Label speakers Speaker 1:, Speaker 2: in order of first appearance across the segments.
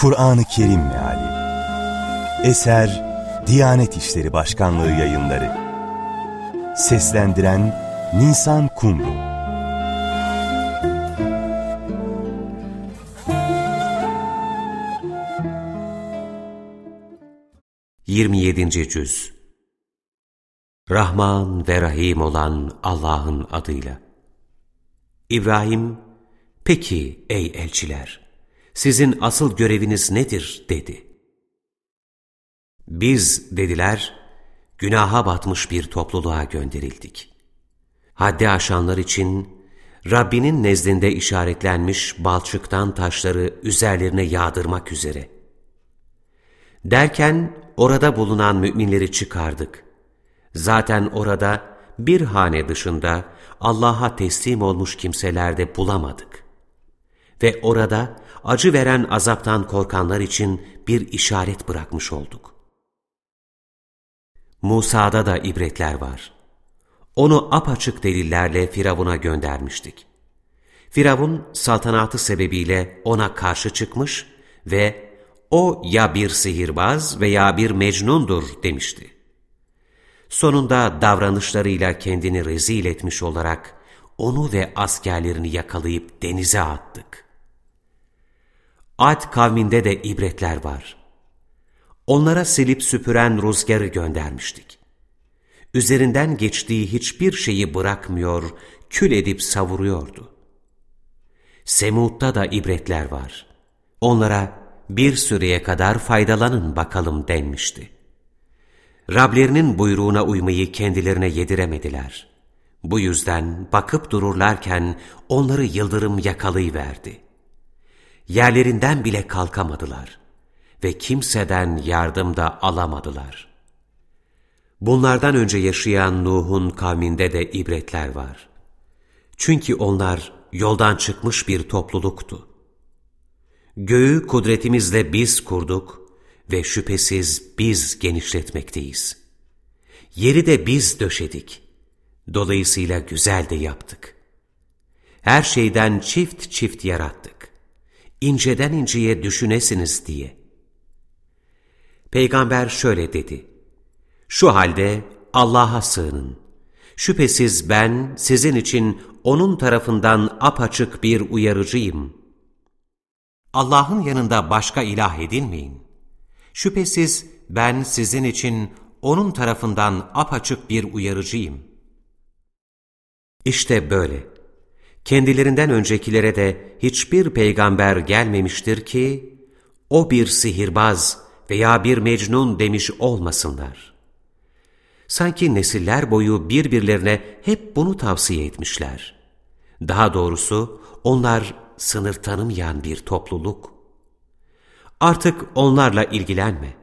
Speaker 1: Kur'an-ı Kerim Meali. Eser Diyanet İşleri Başkanlığı Yayınları. Seslendiren Nisan Kumru.
Speaker 2: 27. Cüz. Rahman ve Rahim olan Allah'ın adıyla. İbrahim, peki ey elçiler, sizin asıl göreviniz nedir dedi. Biz dediler, günaha batmış bir topluluğa gönderildik. Haddi aşanlar için Rabbinin nezdinde işaretlenmiş balçıktan taşları üzerlerine yağdırmak üzere. Derken orada bulunan müminleri çıkardık. Zaten orada bir hane dışında Allah'a teslim olmuş kimselerde bulamadık. Ve orada acı veren azaptan korkanlar için bir işaret bırakmış olduk. Musa'da da ibretler var. Onu apaçık delillerle Firavun'a göndermiştik. Firavun saltanatı sebebiyle ona karşı çıkmış ve o ya bir sihirbaz veya bir mecnundur demişti. Sonunda davranışlarıyla kendini rezil etmiş olarak onu ve askerlerini yakalayıp denize attık. Ad kavminde de ibretler var. Onlara silip süpüren rüzgarı göndermiştik. Üzerinden geçtiği hiçbir şeyi bırakmıyor, kül edip savuruyordu. Semud'da da ibretler var. Onlara bir süreye kadar faydalanın bakalım denmişti. Rablerinin buyruğuna uymayı kendilerine yediremediler. Bu yüzden bakıp dururlarken onları yıldırım yakalayıverdi. Yerlerinden bile kalkamadılar ve kimseden yardım da alamadılar. Bunlardan önce yaşayan Nuh'un kavminde de ibretler var. Çünkü onlar yoldan çıkmış bir topluluktu. Göğü kudretimizle biz kurduk ve şüphesiz biz genişletmekteyiz. Yeri de biz döşedik. Dolayısıyla güzel de yaptık. Her şeyden çift çift yarattık. İnceden inceye düşünesiniz diye. Peygamber şöyle dedi. Şu halde Allah'a sığının. Şüphesiz ben sizin için O'nun tarafından apaçık bir uyarıcıyım. Allah'ın yanında başka ilah edinmeyin. Şüphesiz ben sizin için O'nun tarafından apaçık bir uyarıcıyım. İşte böyle. Kendilerinden öncekilere de hiçbir peygamber gelmemiştir ki, o bir sihirbaz veya bir mecnun demiş olmasınlar. Sanki nesiller boyu birbirlerine hep bunu tavsiye etmişler. Daha doğrusu onlar sınır tanımayan bir topluluk. Artık onlarla ilgilenme.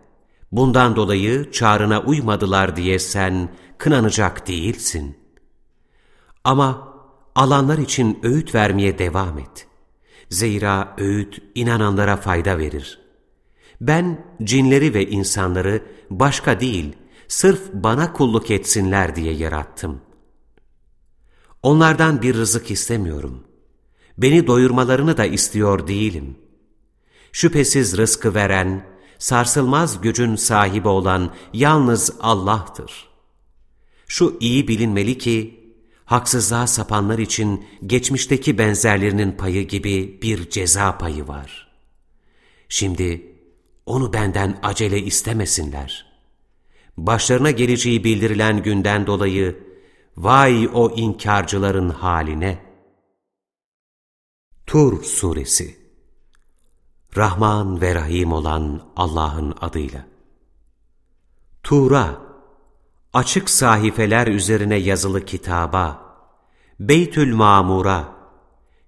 Speaker 2: Bundan dolayı çağrına uymadılar diye sen kınanacak değilsin. Ama alanlar için öğüt vermeye devam et. Zira öğüt inananlara fayda verir. Ben cinleri ve insanları başka değil, sırf bana kulluk etsinler diye yarattım. Onlardan bir rızık istemiyorum. Beni doyurmalarını da istiyor değilim. Şüphesiz rızkı veren, sarsılmaz gücün sahibi olan yalnız Allah'tır. Şu iyi bilinmeli ki, haksızlığa sapanlar için geçmişteki benzerlerinin payı gibi bir ceza payı var. Şimdi onu benden acele istemesinler. Başlarına geleceği bildirilen günden dolayı, vay o inkarcıların haline. Tur Suresi Rahman ve Rahim olan Allah'ın adıyla. Tura, açık sahifeler üzerine yazılı kitaba, Beytül Mamur'a,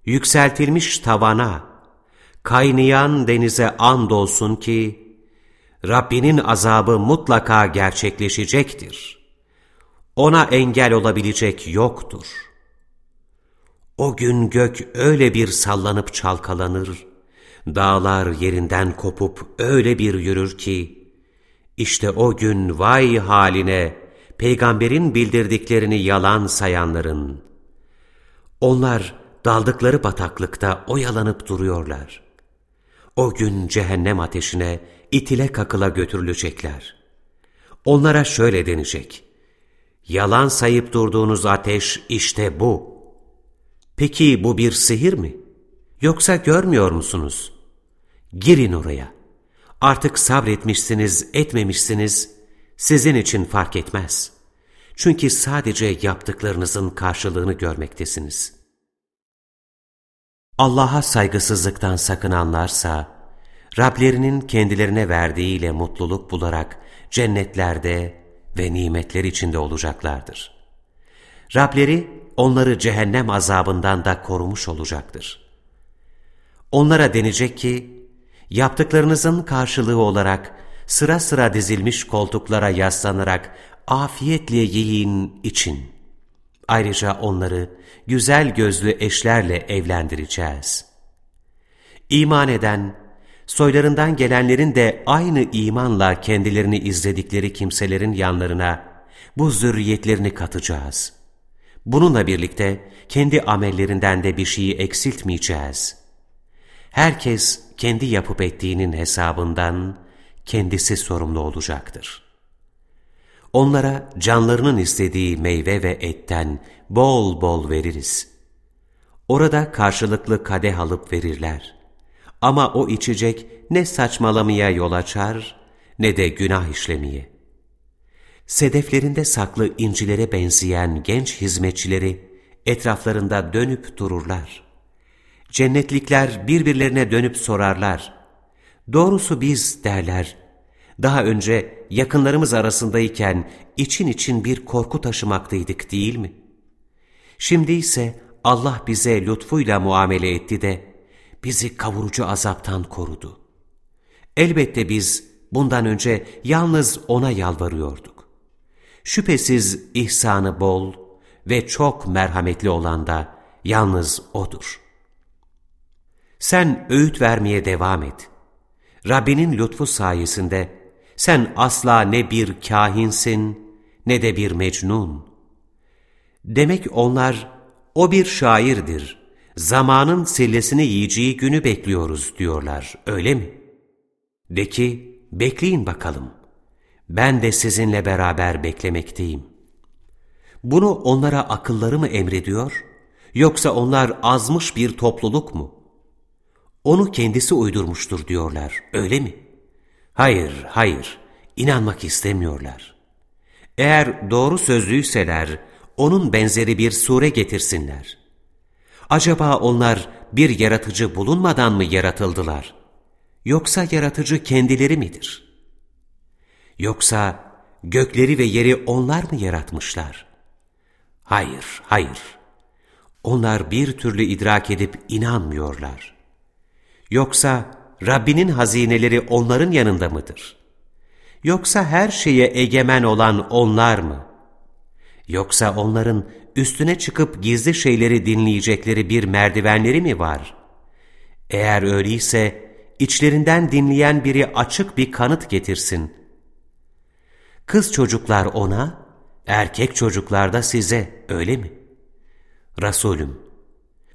Speaker 2: yükseltilmiş tavana, kaynayan denize andolsun ki, Rabbinin azabı mutlaka gerçekleşecektir. Ona engel olabilecek yoktur. O gün gök öyle bir sallanıp çalkalanır, Dağlar yerinden kopup öyle bir yürür ki, işte o gün vay haline peygamberin bildirdiklerini yalan sayanların. Onlar daldıkları bataklıkta oyalanıp duruyorlar. O gün cehennem ateşine itile kakıla götürülecekler. Onlara şöyle denecek. Yalan sayıp durduğunuz ateş işte bu. Peki bu bir sihir mi? Yoksa görmüyor musunuz? Girin oraya. Artık sabretmişsiniz, etmemişsiniz, sizin için fark etmez. Çünkü sadece yaptıklarınızın karşılığını görmektesiniz. Allah'a saygısızlıktan sakınanlarsa, Rablerinin kendilerine verdiğiyle mutluluk bularak cennetlerde ve nimetler içinde olacaklardır. Rableri onları cehennem azabından da korumuş olacaktır. Onlara denecek ki, yaptıklarınızın karşılığı olarak sıra sıra dizilmiş koltuklara yaslanarak afiyetle yiyin için. Ayrıca onları güzel gözlü eşlerle evlendireceğiz. İman eden, soylarından gelenlerin de aynı imanla kendilerini izledikleri kimselerin yanlarına bu zürriyetlerini katacağız. Bununla birlikte kendi amellerinden de bir şeyi eksiltmeyeceğiz. Herkes kendi yapıp ettiğinin hesabından kendisi sorumlu olacaktır. Onlara canlarının istediği meyve ve etten bol bol veririz. Orada karşılıklı kadeh alıp verirler. Ama o içecek ne saçmalamaya yol açar ne de günah işlemeye. Sedeflerinde saklı incilere benzeyen genç hizmetçileri etraflarında dönüp dururlar. Cennetlikler birbirlerine dönüp sorarlar. Doğrusu biz derler. Daha önce yakınlarımız arasındayken için için bir korku taşımaktaydık değil mi? Şimdi ise Allah bize lütfuyla muamele etti de bizi kavurucu azaptan korudu. Elbette biz bundan önce yalnız O'na yalvarıyorduk. Şüphesiz ihsanı bol ve çok merhametli olan da yalnız O'dur. Sen öğüt vermeye devam et. Rabbinin lütfu sayesinde sen asla ne bir kahinsin ne de bir mecnun. Demek onlar o bir şairdir, zamanın sillesini yiyeceği günü bekliyoruz diyorlar, öyle mi? De ki, bekleyin bakalım. Ben de sizinle beraber beklemekteyim. Bunu onlara akılları mı emrediyor, yoksa onlar azmış bir topluluk mu? Onu kendisi uydurmuştur diyorlar, öyle mi? Hayır, hayır, inanmak istemiyorlar. Eğer doğru sözlüyseler, onun benzeri bir sure getirsinler. Acaba onlar bir yaratıcı bulunmadan mı yaratıldılar? Yoksa yaratıcı kendileri midir? Yoksa gökleri ve yeri onlar mı yaratmışlar? Hayır, hayır. Onlar bir türlü idrak edip inanmıyorlar. Yoksa Rabbinin hazineleri onların yanında mıdır? Yoksa her şeye egemen olan onlar mı? Yoksa onların üstüne çıkıp gizli şeyleri dinleyecekleri bir merdivenleri mi var? Eğer öyleyse içlerinden dinleyen biri açık bir kanıt getirsin. Kız çocuklar ona, erkek çocuklar da size, öyle mi? Resulüm,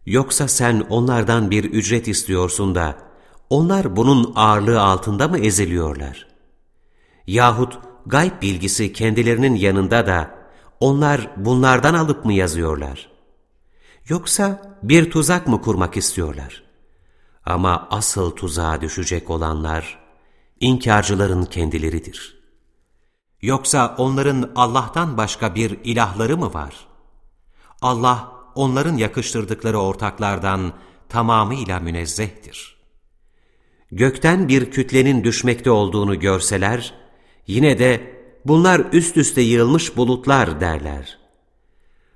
Speaker 2: yoksa sen onlardan bir ücret istiyorsun da, onlar bunun ağırlığı altında mı eziliyorlar? Yahut gayb bilgisi kendilerinin yanında da, onlar bunlardan alıp mı yazıyorlar? Yoksa bir tuzak mı kurmak istiyorlar? Ama asıl tuzağa düşecek olanlar, inkarcıların kendileridir. Yoksa onların Allah'tan başka bir ilahları mı var? Allah, onların yakıştırdıkları ortaklardan tamamıyla münezzehtir. Gökten bir kütlenin düşmekte olduğunu görseler, yine de bunlar üst üste yığılmış bulutlar derler.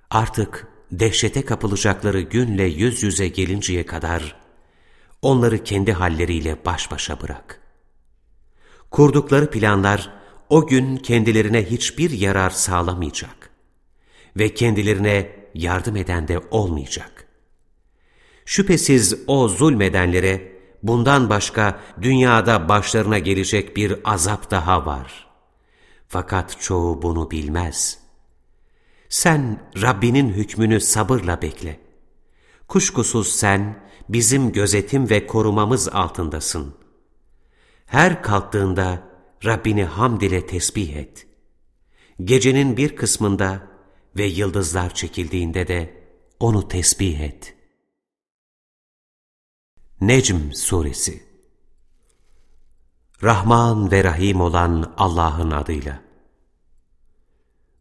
Speaker 2: Artık dehşete kapılacakları günle yüz yüze gelinceye kadar onları kendi halleriyle baş başa bırak. Kurdukları planlar o gün kendilerine hiçbir yarar sağlamayacak ve kendilerine yardım eden de olmayacak. Şüphesiz o zulmedenlere bundan başka dünyada başlarına gelecek bir azap daha var.'' Fakat çoğu bunu bilmez. Sen Rabbinin hükmünü sabırla bekle. Kuşkusuz sen bizim gözetim ve korumamız altındasın. Her kalktığında Rabbini hamd ile tesbih et. Gecenin bir kısmında ve yıldızlar çekildiğinde de onu tesbih et. Necm Suresi Rahman ve Rahim olan Allah'ın adıyla.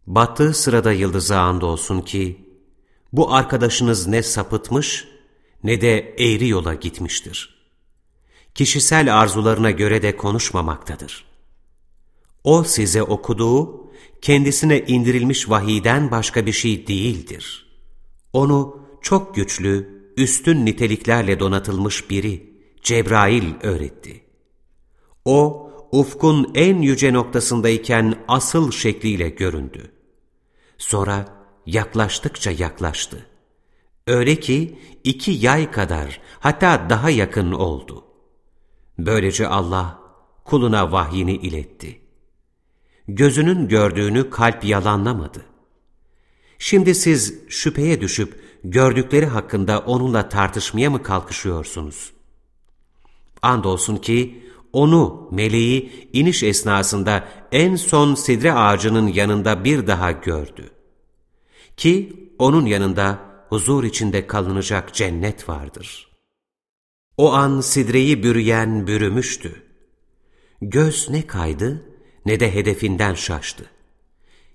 Speaker 2: Battığı sırada yıldıza andolsun ki, bu arkadaşınız ne sapıtmış ne de eğri yola gitmiştir. Kişisel arzularına göre de konuşmamaktadır. O size okuduğu, kendisine indirilmiş vahiyden başka bir şey değildir. Onu çok güçlü, üstün niteliklerle donatılmış biri, Cebrail öğretti. O, ufkun en yüce noktasındayken asıl şekliyle göründü. Sonra yaklaştıkça yaklaştı. Öyle ki iki yay kadar hatta daha yakın oldu. Böylece Allah kuluna vahyini iletti. Gözünün gördüğünü kalp yalanlamadı. Şimdi siz şüpheye düşüp gördükleri hakkında onunla tartışmaya mı kalkışıyorsunuz? Andolsun ki onu, meleği iniş esnasında en son sidre ağacının yanında bir daha gördü. Ki onun yanında huzur içinde kalınacak cennet vardır. O an sidreyi bürüyen bürümüştü. Göz ne kaydı ne de hedefinden şaştı.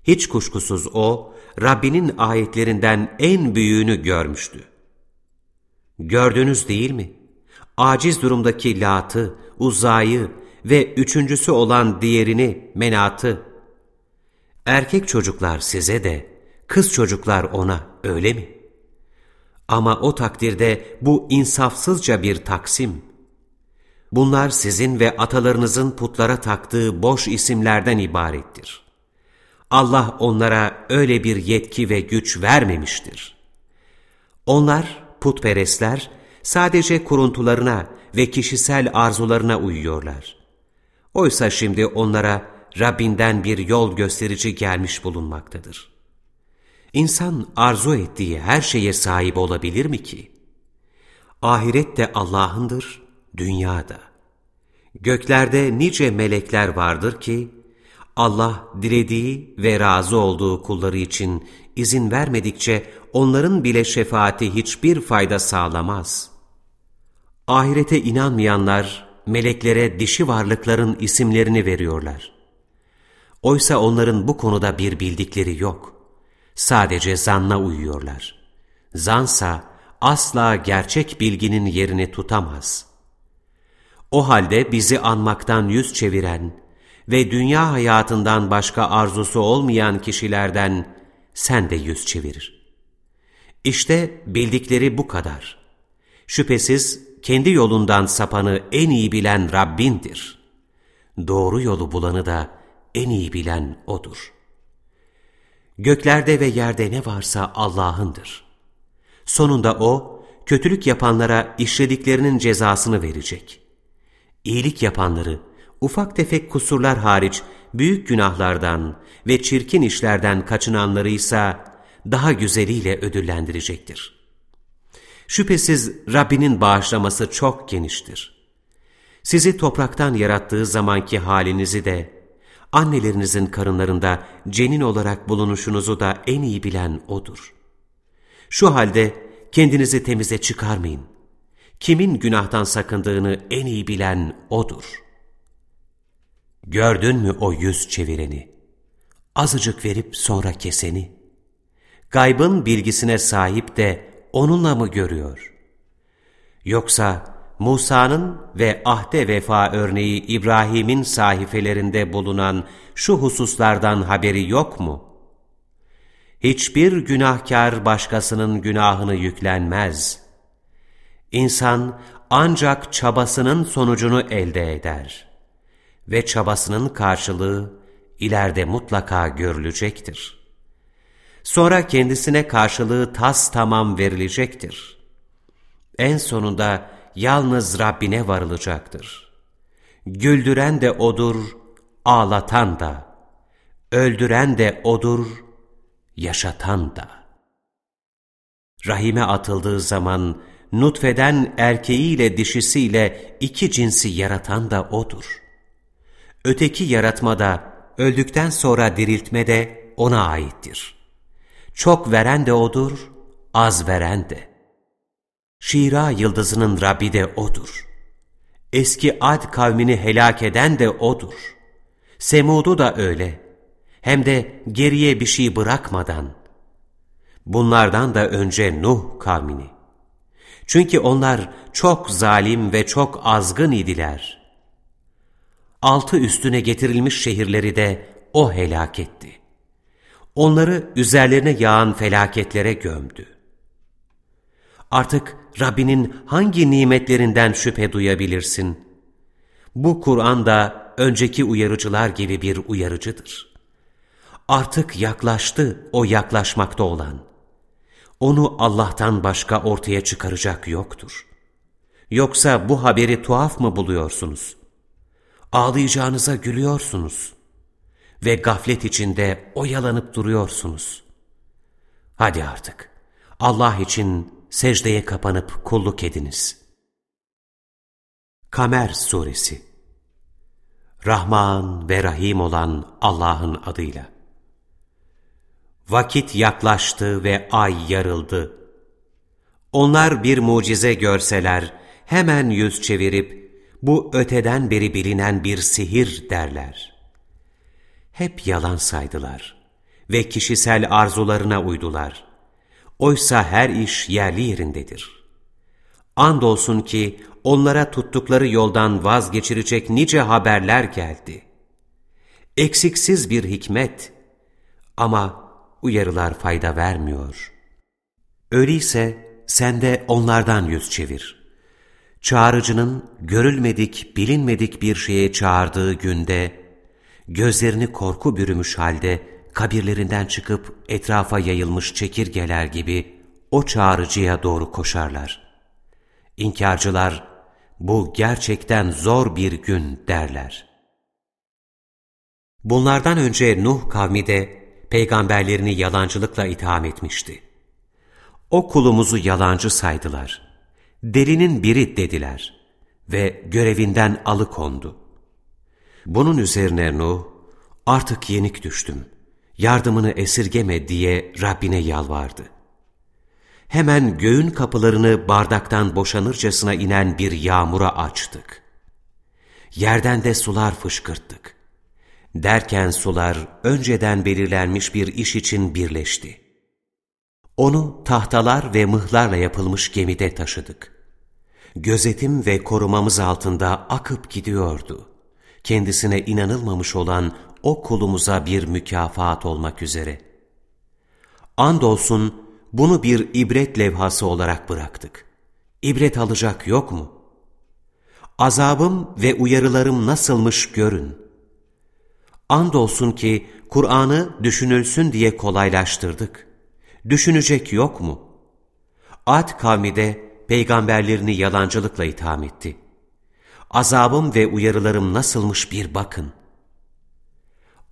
Speaker 2: Hiç kuşkusuz o, Rabbinin ayetlerinden en büyüğünü görmüştü. Gördünüz değil mi? Aciz durumdaki Lat'ı, Uzay'ı ve üçüncüsü olan diğerini, Menat'ı. Erkek çocuklar size de, kız çocuklar ona, öyle mi? Ama o takdirde bu insafsızca bir taksim. Bunlar sizin ve atalarınızın putlara taktığı boş isimlerden ibarettir. Allah onlara öyle bir yetki ve güç vermemiştir. Onlar, putperestler, sadece kuruntularına ve kişisel arzularına uyuyorlar. Oysa şimdi onlara Rabbinden bir yol gösterici gelmiş bulunmaktadır. İnsan arzu ettiği her şeye sahip olabilir mi ki? Ahiret de Allah'ındır, dünyada. Göklerde nice melekler vardır ki, Allah dilediği ve razı olduğu kulları için izin vermedikçe onların bile şefaati hiçbir fayda sağlamaz. Ahirete inanmayanlar meleklere dişi varlıkların isimlerini veriyorlar. Oysa onların bu konuda bir bildikleri yok. Sadece zanna uyuyorlar. Zansa asla gerçek bilginin yerini tutamaz. O halde bizi anmaktan yüz çeviren, ve dünya hayatından başka arzusu olmayan kişilerden sen de yüz çevirir. İşte bildikleri bu kadar. Şüphesiz kendi yolundan sapanı en iyi bilen Rabbindir. Doğru yolu bulanı da en iyi bilen O'dur. Göklerde ve yerde ne varsa Allah'ındır. Sonunda O, kötülük yapanlara işlediklerinin cezasını verecek. İyilik yapanları, ufak tefek kusurlar hariç büyük günahlardan ve çirkin işlerden kaçınanları ise daha güzeliyle ödüllendirecektir. Şüphesiz Rabbinin bağışlaması çok geniştir. Sizi topraktan yarattığı zamanki halinizi de, annelerinizin karınlarında cenin olarak bulunuşunuzu da en iyi bilen O'dur. Şu halde kendinizi temize çıkarmayın. Kimin günahtan sakındığını en iyi bilen O'dur.'' Gördün mü o yüz çevireni? Azıcık verip sonra keseni. Gaybın bilgisine sahip de onunla mı görüyor? Yoksa Musa'nın ve ahde vefa örneği İbrahim'in sahifelerinde bulunan şu hususlardan haberi yok mu? Hiçbir günahkar başkasının günahını yüklenmez. İnsan ancak çabasının sonucunu elde eder.'' Ve çabasının karşılığı ileride mutlaka görülecektir. Sonra kendisine karşılığı tas tamam verilecektir. En sonunda yalnız Rabbine varılacaktır. Güldüren de O'dur, ağlatan da, öldüren de O'dur, yaşatan da. Rahime atıldığı zaman nutfeden erkeğiyle dişisiyle iki cinsi yaratan da O'dur. Öteki yaratma da, öldükten sonra diriltme de O'na aittir. Çok veren de O'dur, az veren de. Şira yıldızının Rabbi de O'dur. Eski Ad kavmini helak eden de O'dur. Semud'u da öyle. Hem de geriye bir şey bırakmadan. Bunlardan da önce Nuh kavmini. Çünkü onlar çok zalim ve çok azgın idiler. Altı üstüne getirilmiş şehirleri de O helak etti. Onları üzerlerine yağan felaketlere gömdü. Artık Rabbinin hangi nimetlerinden şüphe duyabilirsin? Bu Kur'an da önceki uyarıcılar gibi bir uyarıcıdır. Artık yaklaştı o yaklaşmakta olan. Onu Allah'tan başka ortaya çıkaracak yoktur. Yoksa bu haberi tuhaf mı buluyorsunuz? Ağlayacağınıza gülüyorsunuz. Ve gaflet içinde oyalanıp duruyorsunuz. Hadi artık Allah için secdeye kapanıp kulluk ediniz. Kamer Suresi Rahman ve Rahim olan Allah'ın adıyla. Vakit yaklaştı ve ay yarıldı. Onlar bir mucize görseler hemen yüz çevirip bu öteden beri bilinen bir sihir derler. Hep yalan saydılar ve kişisel arzularına uydular. Oysa her iş yerli yerindedir. Andolsun ki onlara tuttukları yoldan vazgeçirecek nice haberler geldi. Eksiksiz bir hikmet ama uyarılar fayda vermiyor. Öyleyse sen de onlardan yüz çevir. Çağrıcının görülmedik, bilinmedik bir şeye çağırdığı günde, gözlerini korku bürümüş halde kabirlerinden çıkıp etrafa yayılmış çekirgeler gibi o çağrıcıya doğru koşarlar. İnkarcılar, bu gerçekten zor bir gün derler. Bunlardan önce Nuh kavmi de peygamberlerini yalancılıkla itham etmişti. O kulumuzu yalancı saydılar. Delinin biri dediler ve görevinden alıkondu. Bunun üzerine Nuh, artık yenik düştüm, yardımını esirgeme diye Rabbine yalvardı. Hemen göğün kapılarını bardaktan boşanırcasına inen bir yağmura açtık. Yerden de sular fışkırttık. Derken sular önceden belirlenmiş bir iş için birleşti. Onu tahtalar ve mıhlarla yapılmış gemide taşıdık. Gözetim ve korumamız altında akıp gidiyordu. Kendisine inanılmamış olan o kulumuza bir mükafat olmak üzere. Andolsun bunu bir ibret levhası olarak bıraktık. İbret alacak yok mu? Azabım ve uyarılarım nasılmış görün. Andolsun ki Kur'an'ı düşünülsün diye kolaylaştırdık. Düşünecek yok mu? Ad kavmi de peygamberlerini yalancılıkla itham etti. Azabım ve uyarılarım nasılmış bir bakın.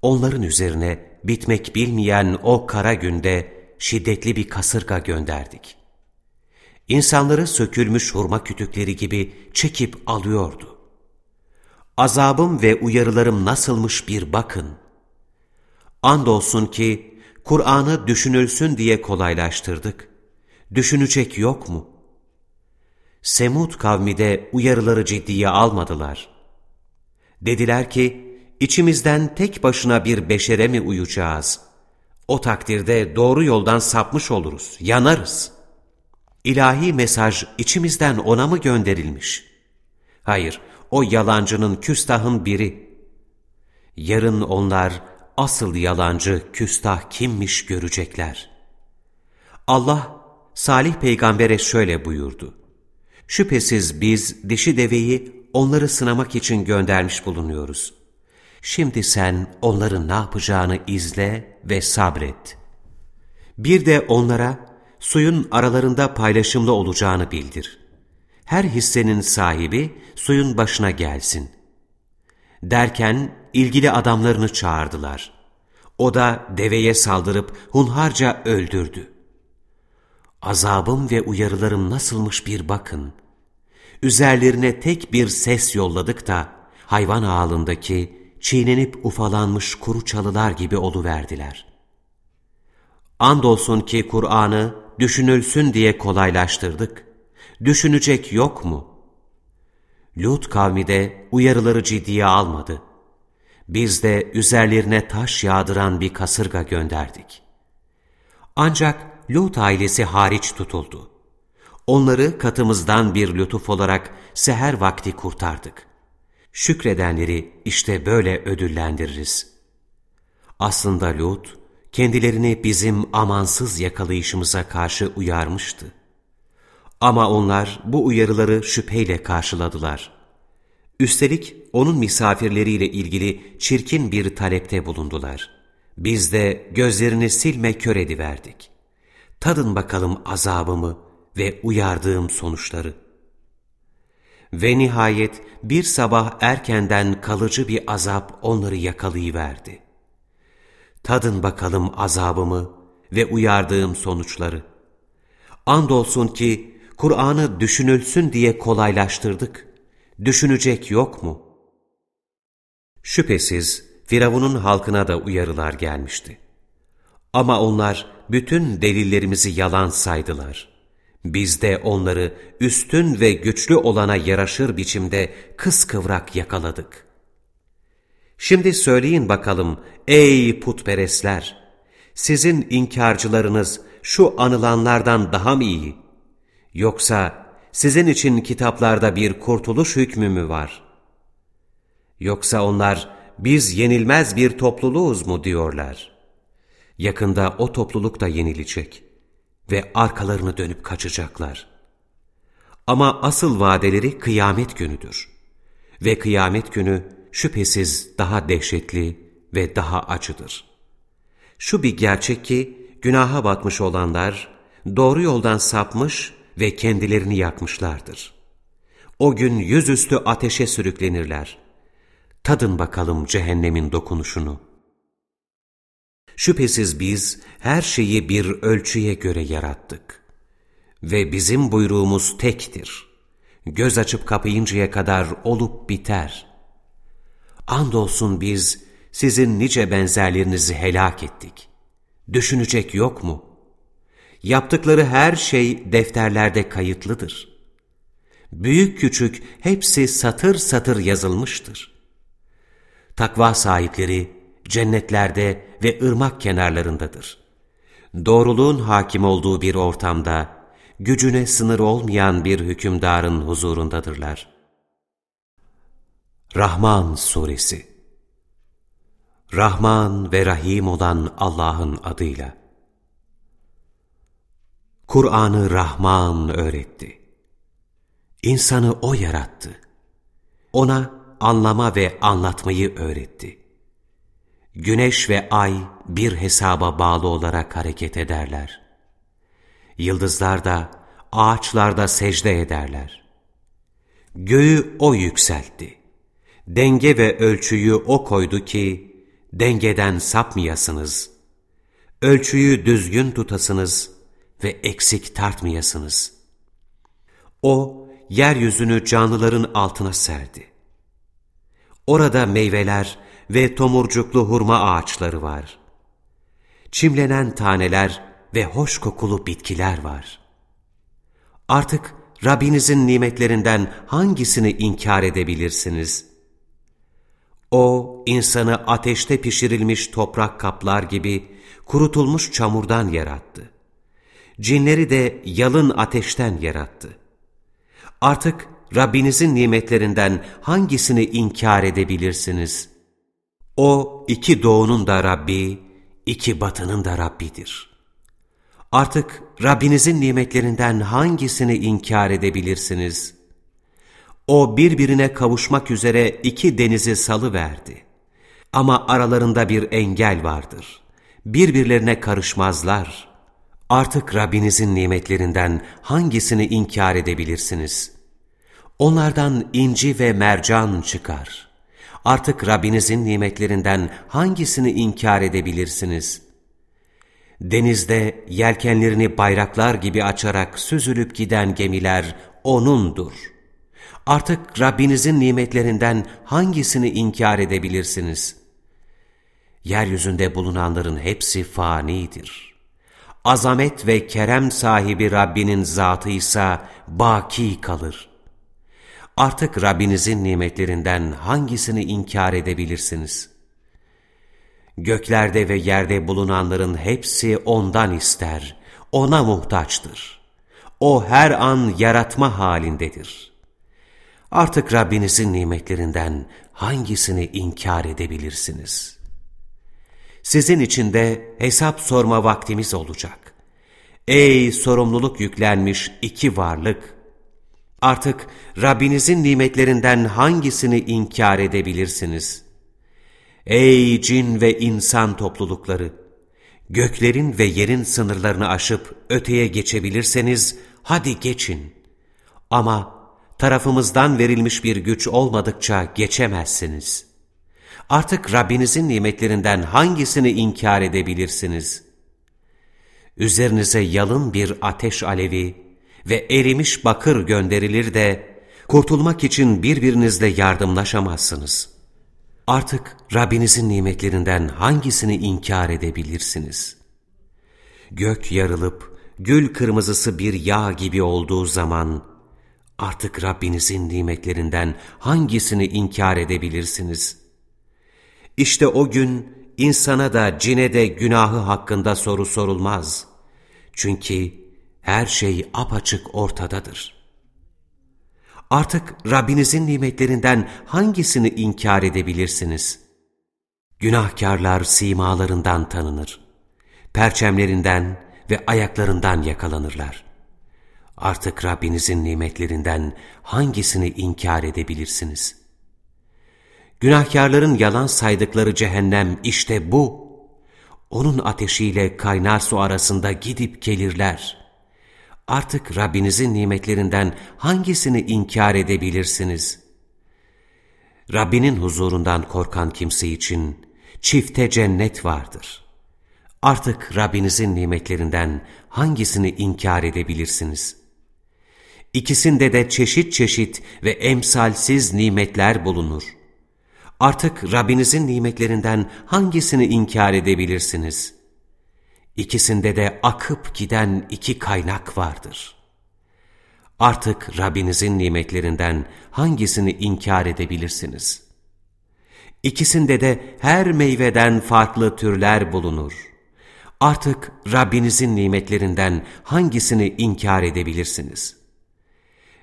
Speaker 2: Onların üzerine bitmek bilmeyen o kara günde şiddetli bir kasırga gönderdik. İnsanları sökülmüş hurma kütükleri gibi çekip alıyordu. Azabım ve uyarılarım nasılmış bir bakın. Andolsun ki Kur'an'ı düşünülsün diye kolaylaştırdık. Düşünecek yok mu? Semud kavmi de uyarıları ciddiye almadılar. Dediler ki, içimizden tek başına bir beşere mi uyacağız? O takdirde doğru yoldan sapmış oluruz, yanarız. İlahi mesaj içimizden ona mı gönderilmiş? Hayır, o yalancının küstahın biri. Yarın onlar asıl yalancı küstah kimmiş görecekler. Allah Salih peygambere şöyle buyurdu. Şüphesiz biz dişi deveyi onları sınamak için göndermiş bulunuyoruz. Şimdi sen onların ne yapacağını izle ve sabret. Bir de onlara suyun aralarında paylaşımlı olacağını bildir. Her hissenin sahibi suyun başına gelsin. Derken ilgili adamlarını çağırdılar. O da deveye saldırıp hunharca öldürdü. azabım ve uyarılarım nasılmış bir bakın. Üzerlerine tek bir ses yolladık da, hayvan ağalındaki çiğnenip ufalanmış kuru çalılar gibi oluverdiler. Andolsun ki Kur'an'ı düşünülsün diye kolaylaştırdık. Düşünecek yok mu? Lut kavmi de uyarıları ciddiye almadı. Biz de üzerlerine taş yağdıran bir kasırga gönderdik. Ancak Lut ailesi hariç tutuldu. Onları katımızdan bir lütuf olarak seher vakti kurtardık. Şükredenleri işte böyle ödüllendiririz. Aslında Lut, kendilerini bizim amansız yakalayışımıza karşı uyarmıştı. Ama onlar bu uyarıları şüpheyle karşıladılar. Üstelik onun misafirleriyle ilgili çirkin bir talepte bulundular. Biz de gözlerini silme kör ediverdik. Tadın bakalım azabımı ve uyardığım sonuçları. Ve nihayet bir sabah erkenden kalıcı bir azap onları yakalayıverdi. Tadın bakalım azabımı ve uyardığım sonuçları. Andolsun ki Kur'an'ı düşünülsün diye kolaylaştırdık. Düşünecek yok mu? Şüphesiz Firavun'un halkına da uyarılar gelmişti. Ama onlar bütün delillerimizi yalan saydılar. Biz de onları üstün ve güçlü olana yaraşır biçimde kıskıvrak yakaladık. Şimdi söyleyin bakalım ey putperestler, sizin inkarcılarınız şu anılanlardan daha mı iyi? Yoksa sizin için kitaplarda bir kurtuluş hükmü mü var? Yoksa onlar biz yenilmez bir topluluğuz mu diyorlar? Yakında o topluluk da yenilecek ve arkalarını dönüp kaçacaklar. Ama asıl vadeleri kıyamet günüdür. Ve kıyamet günü şüphesiz daha dehşetli ve daha acıdır. Şu bir gerçek ki günaha batmış olanlar doğru yoldan sapmış ve kendilerini yakmışlardır. O gün yüzüstü ateşe sürüklenirler. Tadın bakalım cehennemin dokunuşunu. Şüphesiz biz her şeyi bir ölçüye göre yarattık. Ve bizim buyruğumuz tektir. Göz açıp kapayıncaya kadar olup biter. Andolsun biz sizin nice benzerlerinizi helak ettik. Düşünecek yok mu? Yaptıkları her şey defterlerde kayıtlıdır. Büyük küçük hepsi satır satır yazılmıştır. Takva sahipleri cennetlerde ve ırmak kenarlarındadır. Doğruluğun hakim olduğu bir ortamda, gücüne sınır olmayan bir hükümdarın huzurundadırlar. Rahman Suresi Rahman ve Rahim olan Allah'ın adıyla. Kur'an'ı Rahman öğretti. İnsanı O yarattı. Ona anlama ve anlatmayı öğretti. Güneş ve ay bir hesaba bağlı olarak hareket ederler. Yıldızlar da, ağaçlar da secde ederler. Göğü O yükseltti. Denge ve ölçüyü O koydu ki, dengeden sapmayasınız. Ölçüyü düzgün tutasınız ve eksik tartmayasınız. O, yeryüzünü canlıların altına serdi. Orada meyveler ve tomurcuklu hurma ağaçları var. Çimlenen taneler ve hoş kokulu bitkiler var. Artık Rabbinizin nimetlerinden hangisini inkar edebilirsiniz? O, insanı ateşte pişirilmiş toprak kaplar gibi kurutulmuş çamurdan yarattı. Cinleri de yalın ateşten yarattı. Artık Rabbinizin nimetlerinden hangisini inkar edebilirsiniz? O iki doğunun da Rabbi, iki batının da Rabbidir. Artık Rabbinizin nimetlerinden hangisini inkar edebilirsiniz? O birbirine kavuşmak üzere iki denizi salı verdi. Ama aralarında bir engel vardır. Birbirlerine karışmazlar. Artık Rabbinizin nimetlerinden hangisini inkar edebilirsiniz? Onlardan inci ve mercan çıkar.'' Artık Rabbinizin nimetlerinden hangisini inkar edebilirsiniz? Denizde yelkenlerini bayraklar gibi açarak süzülüp giden gemiler O'nundur. Artık Rabbinizin nimetlerinden hangisini inkar edebilirsiniz? Yeryüzünde bulunanların hepsi fanidir. Azamet ve kerem sahibi Rabbinin zatı ise baki kalır. Artık Rabbinizin nimetlerinden hangisini inkar edebilirsiniz? Göklerde ve yerde bulunanların hepsi O'ndan ister, O'na muhtaçtır. O her an yaratma halindedir. Artık Rabbinizin nimetlerinden hangisini inkar edebilirsiniz? Sizin için de hesap sorma vaktimiz olacak. Ey sorumluluk yüklenmiş iki varlık! Artık Rabbinizin nimetlerinden hangisini inkar edebilirsiniz? Ey cin ve insan toplulukları! Göklerin ve yerin sınırlarını aşıp öteye geçebilirseniz hadi geçin. Ama tarafımızdan verilmiş bir güç olmadıkça geçemezsiniz. Artık Rabbinizin nimetlerinden hangisini inkar edebilirsiniz? Üzerinize yalın bir ateş alevi ve erimiş bakır gönderilir de kurtulmak için birbirinizle yardımlaşamazsınız. Artık Rabbinizin nimetlerinden hangisini inkar edebilirsiniz? Gök yarılıp gül kırmızısı bir yağ gibi olduğu zaman artık Rabbinizin nimetlerinden hangisini inkar edebilirsiniz? İşte o gün insana da cine de günahı hakkında soru sorulmaz. Çünkü her şey apaçık ortadadır. Artık Rabbinizin nimetlerinden hangisini inkar edebilirsiniz? Günahkarlar simalarından tanınır. Perçemlerinden ve ayaklarından yakalanırlar. Artık Rabbinizin nimetlerinden hangisini inkar edebilirsiniz? Günahkarların yalan saydıkları cehennem işte bu. Onun ateşiyle kaynar su arasında gidip gelirler.'' Artık Rabbinizin nimetlerinden hangisini inkar edebilirsiniz? Rabbinin huzurundan korkan kimse için çifte cennet vardır. Artık Rabbinizin nimetlerinden hangisini inkar edebilirsiniz? İkisinde de çeşit çeşit ve emsalsiz nimetler bulunur. Artık Rabbinizin nimetlerinden hangisini inkar edebilirsiniz?'' İkisinde de akıp giden iki kaynak vardır. Artık Rabbinizin nimetlerinden hangisini inkar edebilirsiniz? İkisinde de her meyveden farklı türler bulunur. Artık Rabbinizin nimetlerinden hangisini inkar edebilirsiniz?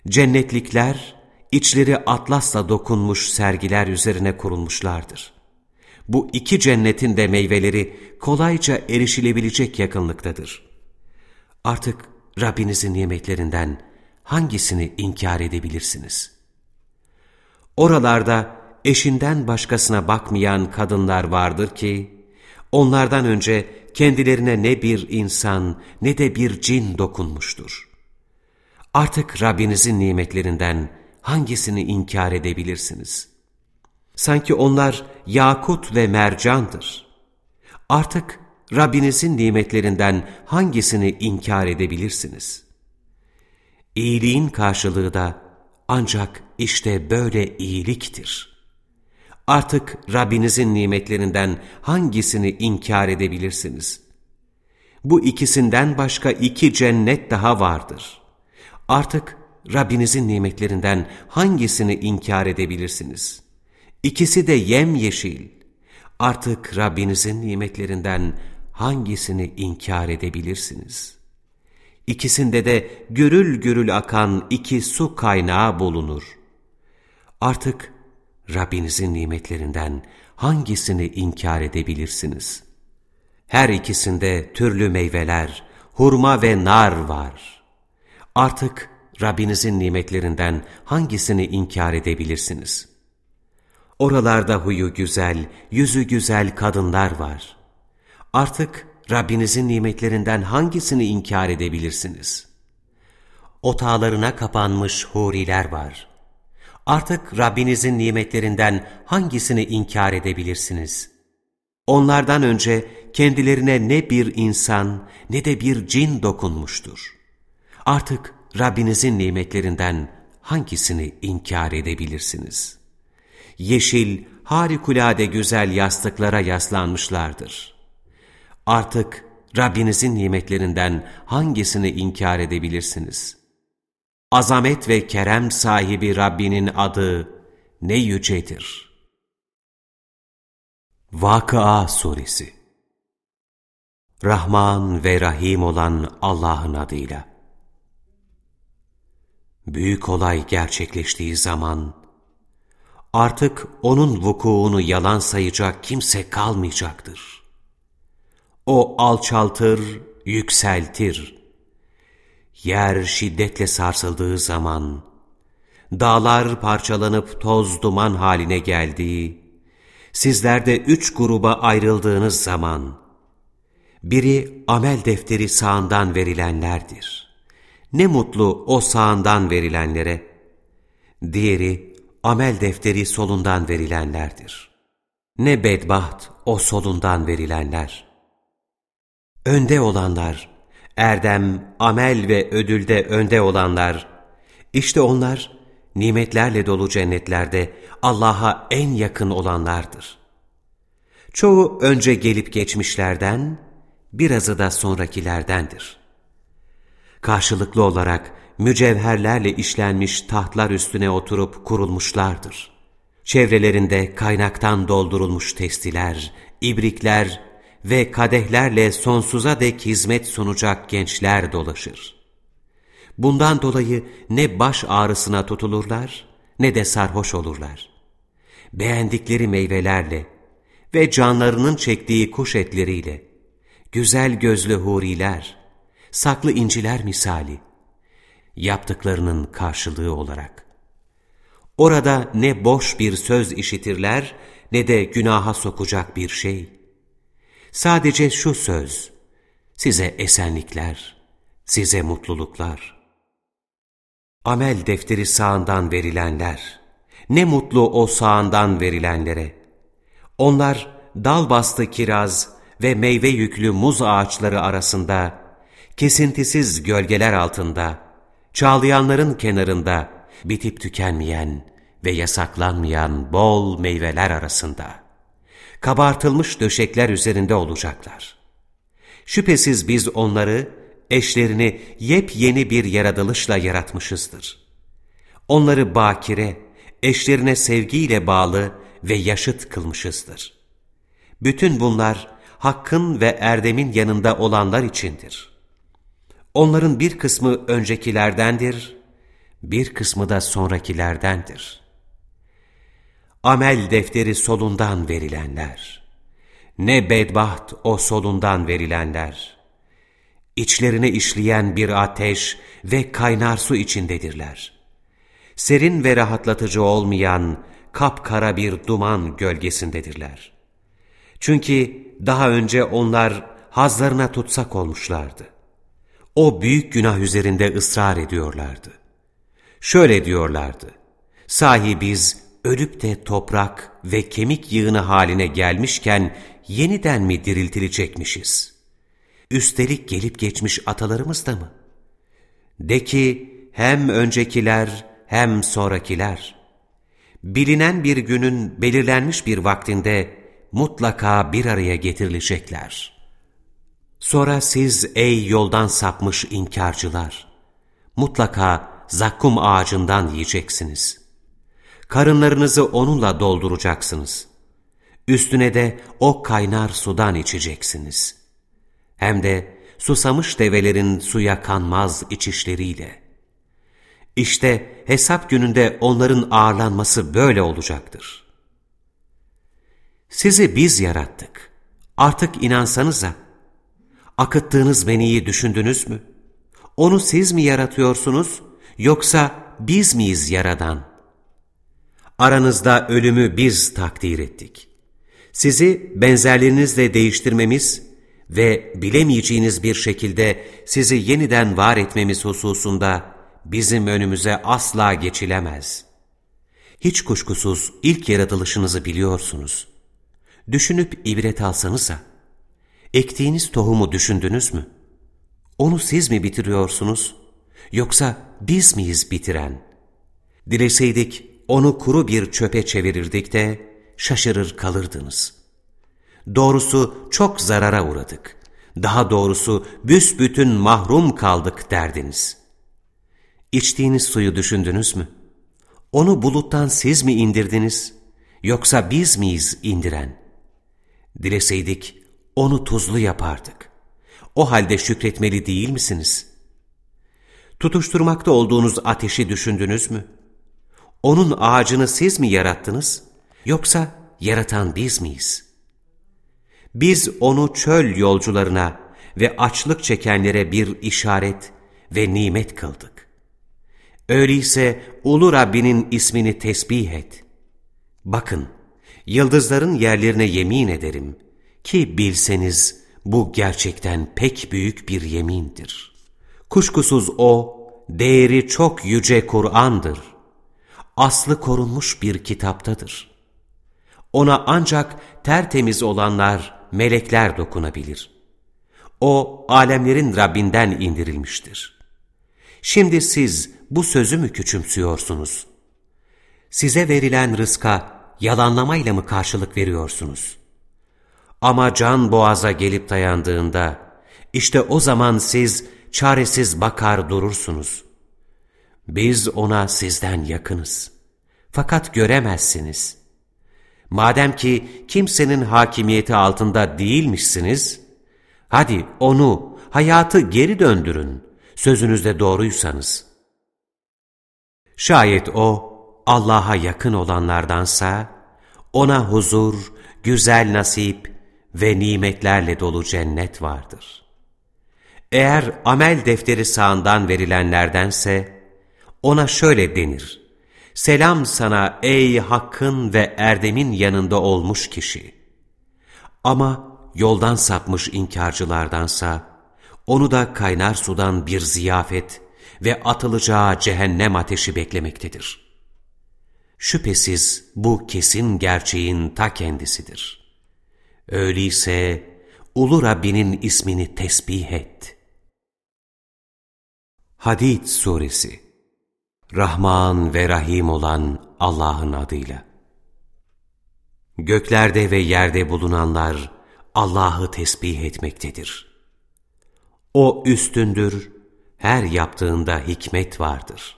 Speaker 2: Cennetlikler, içleri atlasla dokunmuş sergiler üzerine kurulmuşlardır. Bu iki cennetin de meyveleri kolayca erişilebilecek yakınlıktadır. Artık Rabbinizin nimetlerinden hangisini inkar edebilirsiniz? Oralarda eşinden başkasına bakmayan kadınlar vardır ki, onlardan önce kendilerine ne bir insan ne de bir cin dokunmuştur. Artık Rabbinizin nimetlerinden hangisini inkar edebilirsiniz? Sanki onlar yakut ve mercandır. Artık Rabbinizin nimetlerinden hangisini inkar edebilirsiniz? İyiliğin karşılığı da ancak işte böyle iyiliktir. Artık Rabbinizin nimetlerinden hangisini inkar edebilirsiniz? Bu ikisinden başka iki cennet daha vardır. Artık Rabbinizin nimetlerinden hangisini inkar edebilirsiniz? İkisi de yemyeşil. Artık Rabbinizin nimetlerinden hangisini inkar edebilirsiniz? İkisinde de gürül gürül akan iki su kaynağı bulunur. Artık Rabbinizin nimetlerinden hangisini inkar edebilirsiniz? Her ikisinde türlü meyveler, hurma ve nar var. Artık Rabbinizin nimetlerinden hangisini inkar edebilirsiniz?'' Oralarda huyu güzel, yüzü güzel kadınlar var. Artık Rabbinizin nimetlerinden hangisini inkar edebilirsiniz? Otağlarına kapanmış huriler var. Artık Rabbinizin nimetlerinden hangisini inkar edebilirsiniz? Onlardan önce kendilerine ne bir insan ne de bir cin dokunmuştur. Artık Rabbinizin nimetlerinden hangisini inkar edebilirsiniz? Yeşil, harikulade güzel yastıklara yaslanmışlardır. Artık Rabbinizin nimetlerinden hangisini inkar edebilirsiniz? Azamet ve kerem sahibi Rabbinin adı ne yücedir. Vakıa Suresi Rahman ve Rahim olan Allah'ın adıyla Büyük olay gerçekleştiği zaman, artık onun vukuunu yalan sayacak kimse kalmayacaktır. O alçaltır, yükseltir. Yer şiddetle sarsıldığı zaman, dağlar parçalanıp toz duman haline geldiği, sizler de üç gruba ayrıldığınız zaman, biri amel defteri sağından verilenlerdir. Ne mutlu o sağından verilenlere, diğeri amel defteri solundan verilenlerdir. Ne bedbaht o solundan verilenler. Önde olanlar, erdem, amel ve ödülde önde olanlar, işte onlar nimetlerle dolu cennetlerde Allah'a en yakın olanlardır. Çoğu önce gelip geçmişlerden, birazı da sonrakilerdendir. Karşılıklı olarak mücevherlerle işlenmiş tahtlar üstüne oturup kurulmuşlardır. Çevrelerinde kaynaktan doldurulmuş testiler, ibrikler ve kadehlerle sonsuza dek hizmet sunacak gençler dolaşır. Bundan dolayı ne baş ağrısına tutulurlar ne de sarhoş olurlar. Beğendikleri meyvelerle ve canlarının çektiği kuş etleriyle, güzel gözlü huriler, saklı inciler misali, yaptıklarının karşılığı olarak. Orada ne boş bir söz işitirler ne de günaha sokacak bir şey. Sadece şu söz, size esenlikler, size mutluluklar.'' Amel defteri sağından verilenler, ne mutlu o sağından verilenlere. Onlar dal bastı kiraz ve meyve yüklü muz ağaçları arasında, kesintisiz gölgeler altında, çağlayanların kenarında, bitip tükenmeyen ve yasaklanmayan bol meyveler arasında, kabartılmış döşekler üzerinde olacaklar. Şüphesiz biz onları, eşlerini yepyeni bir yaratılışla yaratmışızdır. Onları bakire, eşlerine sevgiyle bağlı ve yaşıt kılmışızdır. Bütün bunlar hakkın ve erdemin yanında olanlar içindir. Onların bir kısmı öncekilerdendir, bir kısmı da sonrakilerdendir. Amel defteri solundan verilenler. Ne bedbaht o solundan verilenler içlerine işleyen bir ateş ve kaynar su içindedirler. Serin ve rahatlatıcı olmayan kapkara bir duman gölgesindedirler. Çünkü daha önce onlar hazlarına tutsak olmuşlardı. O büyük günah üzerinde ısrar ediyorlardı. Şöyle diyorlardı, sahi biz ölüp de toprak ve kemik yığını haline gelmişken yeniden mi diriltilecekmişiz?'' üstelik gelip geçmiş atalarımız da mı? De ki hem öncekiler hem sonrakiler. Bilinen bir günün belirlenmiş bir vaktinde mutlaka bir araya getirilecekler. Sonra siz ey yoldan sapmış inkarcılar, mutlaka zakkum ağacından yiyeceksiniz. Karınlarınızı onunla dolduracaksınız. Üstüne de o kaynar sudan içeceksiniz.'' hem de susamış develerin suya kanmaz içişleriyle. İşte hesap gününde onların ağırlanması böyle olacaktır. Sizi biz yarattık. Artık inansanıza. Akıttığınız meniyi düşündünüz mü? Onu siz mi yaratıyorsunuz yoksa biz miyiz yaradan? Aranızda ölümü biz takdir ettik. Sizi benzerlerinizle değiştirmemiz ve bilemeyeceğiniz bir şekilde sizi yeniden var etmemiz hususunda bizim önümüze asla geçilemez. Hiç kuşkusuz ilk yaratılışınızı biliyorsunuz. Düşünüp ibret alsanıza. Ektiğiniz tohumu düşündünüz mü? Onu siz mi bitiriyorsunuz? Yoksa biz miyiz bitiren? Dileseydik onu kuru bir çöpe çevirirdik de şaşırır kalırdınız. Doğrusu çok zarara uğradık. Daha doğrusu büsbütün mahrum kaldık derdiniz. İçtiğiniz suyu düşündünüz mü? Onu buluttan siz mi indirdiniz, yoksa biz miyiz indiren? Dileseydik onu tuzlu yapardık. O halde şükretmeli değil misiniz? Tutuşturmakta olduğunuz ateşi düşündünüz mü? Onun ağacını siz mi yarattınız, yoksa yaratan biz miyiz? Biz onu çöl yolcularına ve açlık çekenlere bir işaret ve nimet kıldık. Öyleyse Ulu Rabbinin ismini tesbih et. Bakın, yıldızların yerlerine yemin ederim ki bilseniz bu gerçekten pek büyük bir yemindir. Kuşkusuz o, değeri çok yüce Kur'an'dır. Aslı korunmuş bir kitaptadır. Ona ancak tertemiz olanlar, melekler dokunabilir. O, alemlerin Rabbinden indirilmiştir. Şimdi siz bu sözü mü küçümsüyorsunuz? Size verilen rızka yalanlamayla mı karşılık veriyorsunuz? Ama can boğaza gelip dayandığında, işte o zaman siz çaresiz bakar durursunuz. Biz ona sizden yakınız. Fakat göremezsiniz. Madem ki kimsenin hakimiyeti altında değilmişsiniz, hadi onu, hayatı geri döndürün, sözünüzde doğruysanız. Şayet o, Allah'a yakın olanlardansa, ona huzur, güzel nasip ve nimetlerle dolu cennet vardır. Eğer amel defteri sağından verilenlerdense, ona şöyle denir, Selam sana ey hakkın ve erdemin yanında olmuş kişi. Ama yoldan sapmış inkarcılardansa, onu da kaynar sudan bir ziyafet ve atılacağı cehennem ateşi beklemektedir. Şüphesiz bu kesin gerçeğin ta kendisidir. Öyleyse Ulu Rabbinin ismini tesbih et. Hadid Suresi Rahman ve Rahim olan Allah'ın adıyla. Göklerde ve yerde bulunanlar Allah'ı tesbih etmektedir. O üstündür, her yaptığında hikmet vardır.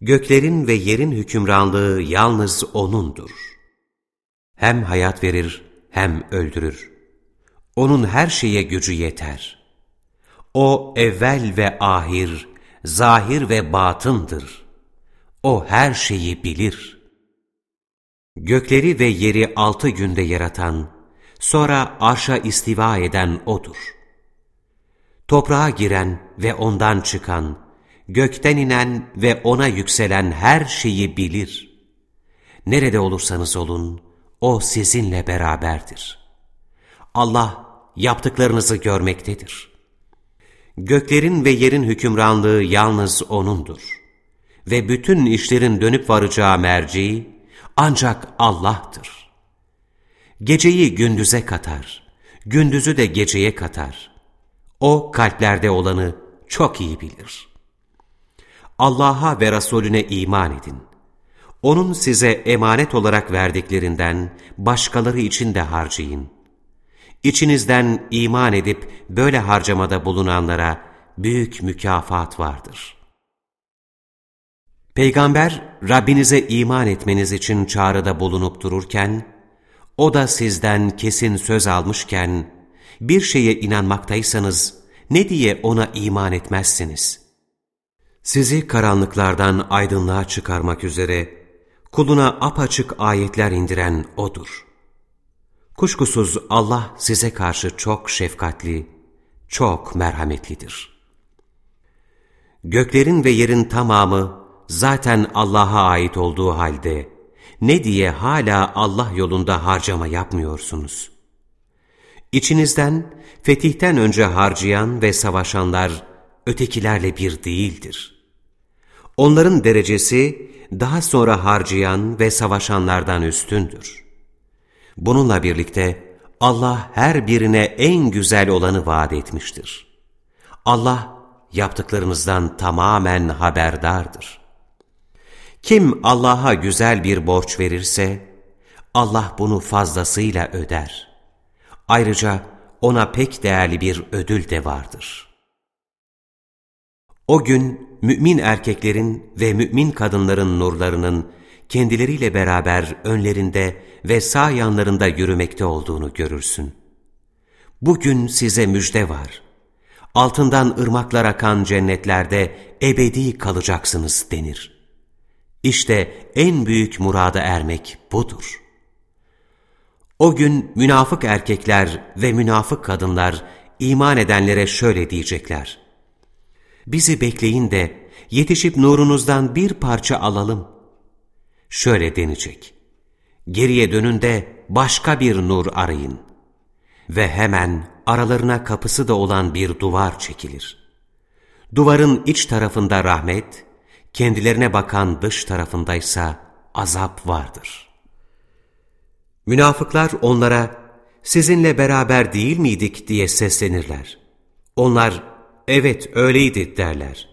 Speaker 2: Göklerin ve yerin hükümranlığı yalnız O'nundur. Hem hayat verir hem öldürür. Onun her şeye gücü yeter. O evvel ve ahir, zahir ve batındır. O her şeyi bilir. Gökleri ve yeri altı günde yaratan, sonra arşa istiva eden O'dur. Toprağa giren ve ondan çıkan, gökten inen ve ona yükselen her şeyi bilir. Nerede olursanız olun, O sizinle beraberdir. Allah yaptıklarınızı görmektedir. Göklerin ve yerin hükümranlığı yalnız O'nundur. Ve bütün işlerin dönüp varacağı merci ancak Allah'tır. Geceyi gündüze katar, gündüzü de geceye katar. O kalplerde olanı çok iyi bilir. Allah'a ve Resulüne iman edin. Onun size emanet olarak verdiklerinden başkaları için de harcayın. İçinizden iman edip böyle harcamada bulunanlara büyük mükafat vardır. Peygamber, Rabbinize iman etmeniz için çağrıda bulunup dururken, o da sizden kesin söz almışken, bir şeye inanmaktaysanız, ne diye ona iman etmezsiniz? Sizi karanlıklardan aydınlığa çıkarmak üzere, kuluna apaçık ayetler indiren O'dur. Kuşkusuz Allah size karşı çok şefkatli, çok merhametlidir. Göklerin ve yerin tamamı zaten Allah'a ait olduğu halde ne diye hala Allah yolunda harcama yapmıyorsunuz? İçinizden fetihten önce harcayan ve savaşanlar ötekilerle bir değildir. Onların derecesi daha sonra harcayan ve savaşanlardan üstündür. Bununla birlikte Allah her birine en güzel olanı vaat etmiştir. Allah yaptıklarınızdan tamamen haberdardır. Kim Allah'a güzel bir borç verirse, Allah bunu fazlasıyla öder. Ayrıca ona pek değerli bir ödül de vardır. O gün mümin erkeklerin ve mümin kadınların nurlarının kendileriyle beraber önlerinde ve sağ yanlarında yürümekte olduğunu görürsün. Bugün size müjde var. Altından ırmaklar akan cennetlerde ebedi kalacaksınız denir. İşte en büyük murada ermek budur. O gün münafık erkekler ve münafık kadınlar iman edenlere şöyle diyecekler. Bizi bekleyin de yetişip nurunuzdan bir parça alalım. Şöyle denecek. Geriye dönün de başka bir nur arayın. Ve hemen aralarına kapısı da olan bir duvar çekilir. Duvarın iç tarafında rahmet, kendilerine bakan dış tarafındaysa azap vardır. Münafıklar onlara, sizinle beraber değil miydik diye seslenirler. Onlar, evet öyleydi derler.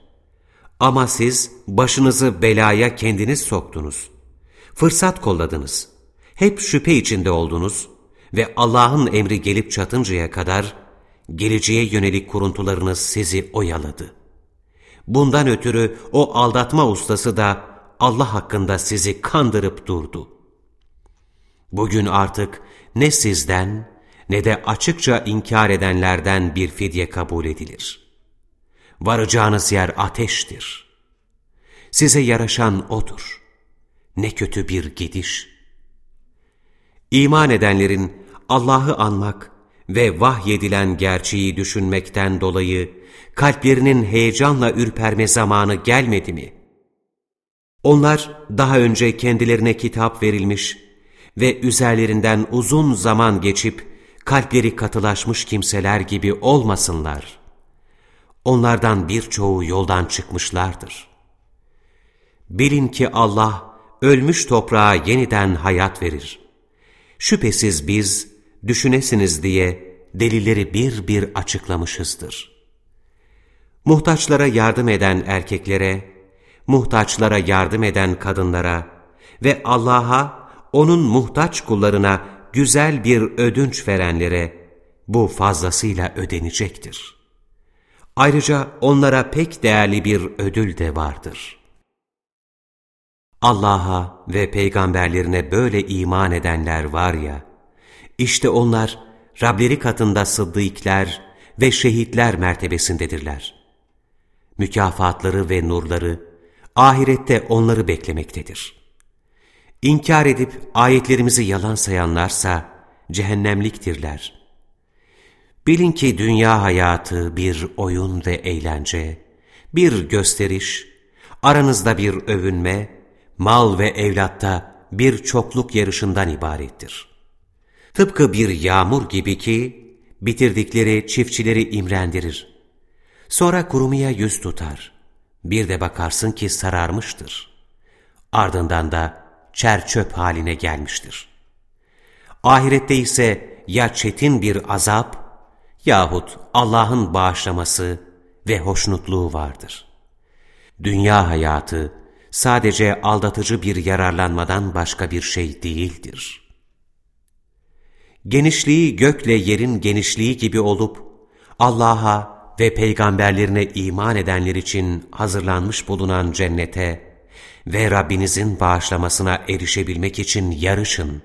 Speaker 2: Ama siz başınızı belaya kendiniz soktunuz. Fırsat kolladınız. Hep şüphe içinde oldunuz ve Allah'ın emri gelip çatıncaya kadar geleceğe yönelik kuruntularınız sizi oyaladı. Bundan ötürü o aldatma ustası da Allah hakkında sizi kandırıp durdu. Bugün artık ne sizden ne de açıkça inkar edenlerden bir fidye kabul edilir. Varacağınız yer ateştir. Size yaraşan odur. Ne kötü bir gidiş. İman edenlerin Allah'ı anmak ve vahyedilen gerçeği düşünmekten dolayı kalplerinin heyecanla ürperme zamanı gelmedi mi? Onlar daha önce kendilerine kitap verilmiş ve üzerlerinden uzun zaman geçip kalpleri katılaşmış kimseler gibi olmasınlar. Onlardan birçoğu yoldan çıkmışlardır. Bilin ki Allah ölmüş toprağa yeniden hayat verir. Şüphesiz biz düşünesiniz diye delilleri bir bir açıklamışızdır. Muhtaçlara yardım eden erkeklere, muhtaçlara yardım eden kadınlara ve Allah'a, O'nun muhtaç kullarına güzel bir ödünç verenlere bu fazlasıyla ödenecektir. Ayrıca onlara pek değerli bir ödül de vardır. Allah'a ve peygamberlerine böyle iman edenler var ya, işte onlar Rableri katında sıddıkler ve şehitler mertebesindedirler mükafatları ve nurları ahirette onları beklemektedir. İnkar edip ayetlerimizi yalan sayanlarsa cehennemliktirler. Bilin ki dünya hayatı bir oyun ve eğlence, bir gösteriş, aranızda bir övünme, mal ve evlatta bir çokluk yarışından ibarettir. Tıpkı bir yağmur gibi ki bitirdikleri çiftçileri imrendirir. Sonra kurumaya yüz tutar. Bir de bakarsın ki sararmıştır. Ardından da çer çöp haline gelmiştir. Ahirette ise ya çetin bir azap yahut Allah'ın bağışlaması ve hoşnutluğu vardır. Dünya hayatı sadece aldatıcı bir yararlanmadan başka bir şey değildir. Genişliği gökle yerin genişliği gibi olup Allah'a ve peygamberlerine iman edenler için hazırlanmış bulunan cennete ve Rabbinizin bağışlamasına erişebilmek için yarışın.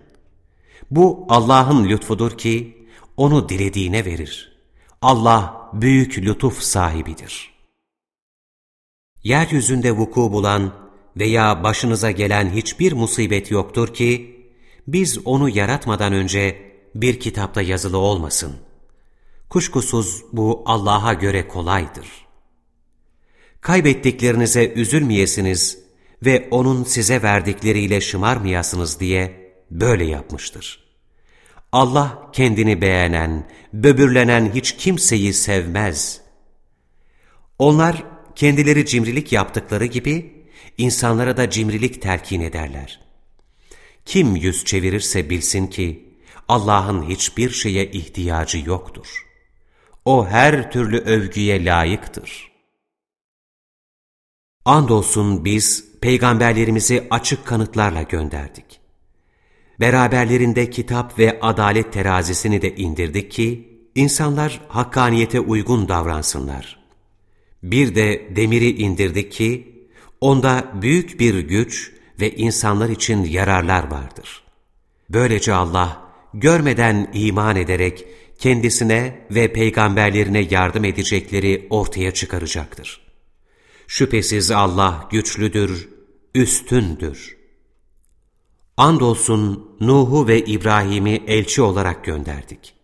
Speaker 2: Bu Allah'ın lütfudur ki onu dilediğine verir. Allah büyük lütuf sahibidir. Yeryüzünde vuku bulan veya başınıza gelen hiçbir musibet yoktur ki, biz onu yaratmadan önce bir kitapta yazılı olmasın. Kuşkusuz bu Allah'a göre kolaydır. Kaybettiklerinize üzülmeyesiniz ve O'nun size verdikleriyle şımarmayasınız diye böyle yapmıştır. Allah kendini beğenen, böbürlenen hiç kimseyi sevmez. Onlar kendileri cimrilik yaptıkları gibi insanlara da cimrilik telkin ederler. Kim yüz çevirirse bilsin ki Allah'ın hiçbir şeye ihtiyacı yoktur. O her türlü övgüye layıktır. Andolsun biz peygamberlerimizi açık kanıtlarla gönderdik. Beraberlerinde kitap ve adalet terazisini de indirdik ki, insanlar hakkaniyete uygun davransınlar. Bir de demiri indirdik ki, onda büyük bir güç ve insanlar için yararlar vardır. Böylece Allah, görmeden iman ederek kendisine ve peygamberlerine yardım edecekleri ortaya çıkaracaktır. Şüphesiz Allah güçlüdür, üstündür. Andolsun Nuh'u ve İbrahim'i elçi olarak gönderdik.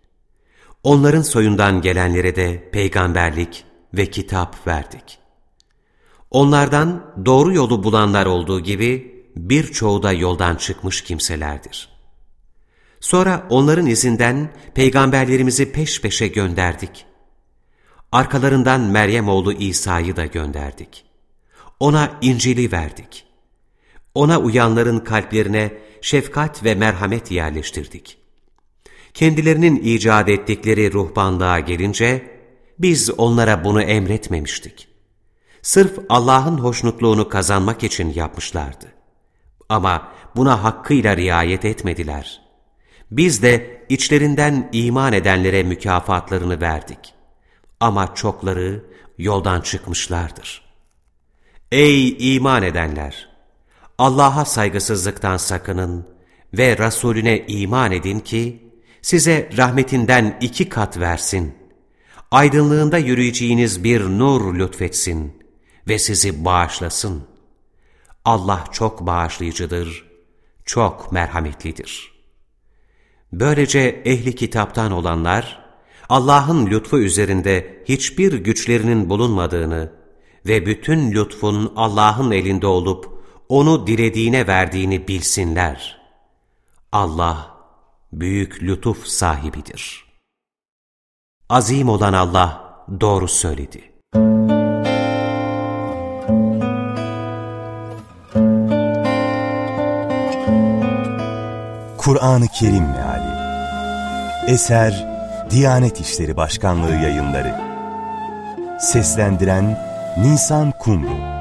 Speaker 2: Onların soyundan gelenlere de peygamberlik ve kitap verdik. Onlardan doğru yolu bulanlar olduğu gibi birçoğu da yoldan çıkmış kimselerdir. Sonra onların izinden peygamberlerimizi peş peşe gönderdik. Arkalarından Meryem oğlu İsa'yı da gönderdik. Ona İncil'i verdik. Ona uyanların kalplerine şefkat ve merhamet yerleştirdik. Kendilerinin icat ettikleri ruhbanlığa gelince, biz onlara bunu emretmemiştik. Sırf Allah'ın hoşnutluğunu kazanmak için yapmışlardı. Ama buna hakkıyla riayet etmediler. Biz de içlerinden iman edenlere mükafatlarını verdik. Ama çokları yoldan çıkmışlardır. Ey iman edenler! Allah'a saygısızlıktan sakının ve Resulüne iman edin ki, size rahmetinden iki kat versin. Aydınlığında yürüyeceğiniz bir nur lütfetsin ve sizi bağışlasın. Allah çok bağışlayıcıdır, çok merhametlidir. Böylece ehli kitaptan olanlar, Allah'ın lütfu üzerinde hiçbir güçlerinin bulunmadığını ve bütün lütfun Allah'ın elinde olup, onu dilediğine verdiğini bilsinler. Allah, büyük lütuf sahibidir. Azim olan Allah doğru söyledi.
Speaker 1: Kur'an-ı Kerim Meali Eser Diyanet İşleri Başkanlığı Yayınları Seslendiren Nisan Kumru